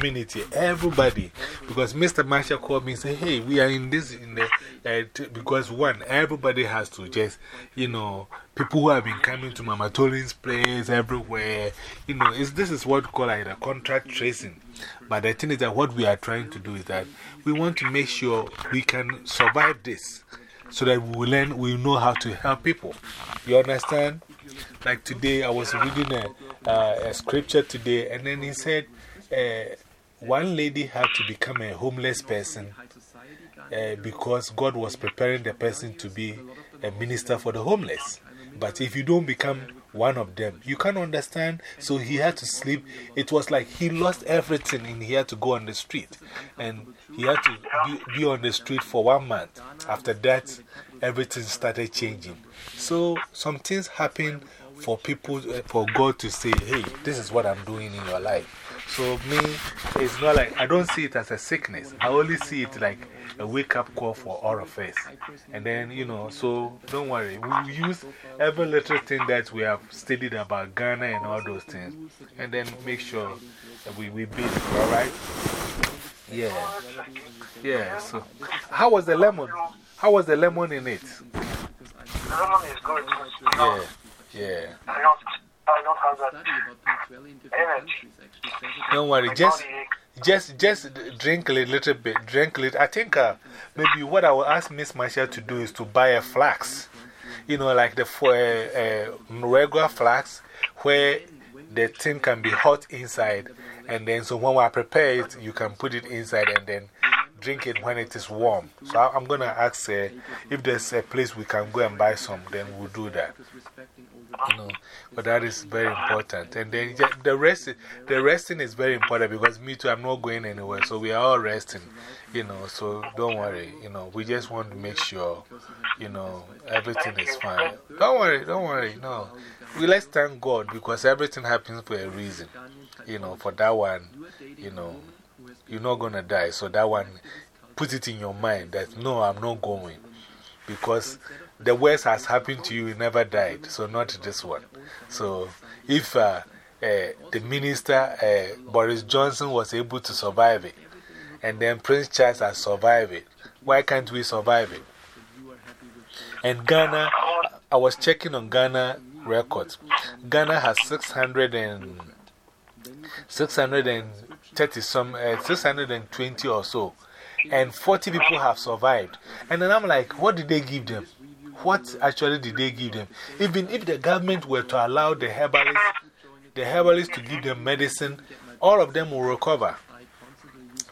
community, everybody. Because Mr. Marshall called me and said, hey, we are in this, in the, uh, because one, everybody has to just, you know, people who have been coming to Mama Tolin's place everywhere, you know, is this is what we call like a contract tracing. But the thing is that what we are trying to do is that we want to make sure we can survive this so that we will learn, we know how to help people. You understand? Like today, I was reading a, a scripture today, and then he said uh, one lady had to become a homeless person uh, because God was preparing the person to be a minister for the homeless. But if you don't become one of them, you can't understand. So he had to sleep. It was like he lost everything and he had to go on the street. And he had to be, be on the street for one month. After that, everything started changing. So some things happen for people, uh, for God to say, hey, this is what I'm doing in your life. So, me, it's not like I don't see it as a sickness. I only see it like a wake up call for all of us. And then, you know, so don't worry. We use every little thing that we have studied about Ghana and all those things. And then make sure that we, we beat it, all right? Yeah. Yeah. So, how was the lemon? How was the lemon in it? The lemon is good. Yeah. Yeah. I don't, I don't have that Don't worry, just, just, just drink a little bit. Drink a little. I think uh, maybe what I will ask Miss Marshall to do is to buy a flax. You know, like the uh, uh, regular flax where the thing can be hot inside. And then, so when I prepare it, you can put it inside and then drink it when it is warm. So I, am going to ask uh, if there's a place we can go and buy some, then we'll do that. You know, but that is very important. And then the, rest, the resting is very important because me too, I'm not going anywhere. So we are all resting, you know. So don't worry, you know. We just want to make sure, you know, everything is fine. Don't worry, don't worry, no. We let's thank God because everything happens for a reason. You know, for that one, you know, you're not to die. So that one, put it in your mind that no, I'm not going. Because the worst has happened to you, you never died. So, not this one. So, if uh, uh, the minister, uh, Boris Johnson, was able to survive it, and then Prince Charles has survived it, why can't we survive it? And Ghana, I was checking on Ghana records. Ghana has 600 and 630 some, 620 or so, and 40 people have survived. And then I'm like, what did they give them? What actually did they give them? Even if the government were to allow the herbalists, the herbalists to give them medicine, all of them will recover.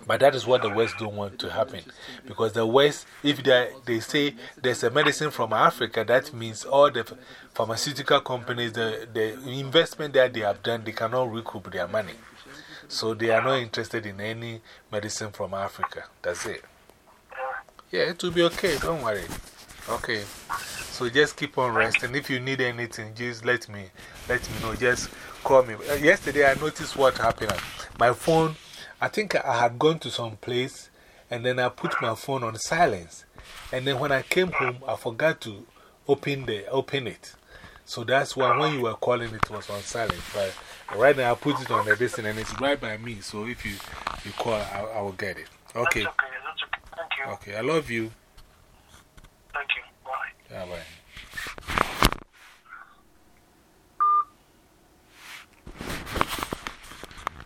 But that is what the West don't want to happen. Because the West, if they, they say there's a medicine from Africa, that means all the pharmaceutical companies, the, the investment that they have done, they cannot recoup their money. So they are not interested in any medicine from Africa. That's it. Yeah, it will be okay. Don't worry. Okay. So just keep on resting. If you need anything, just let me, let me know. Just call me. Uh, yesterday I noticed what happened. My phone, I think I had gone to some place and then I put my phone on silence. And then when I came home, I forgot to open, the, open it. So that's why when you were calling, it was on silent. But right now I put it on the distance and it's right by me. So if you, you call, I, I will get it. Okay. okay. Thank you. Okay. I love you.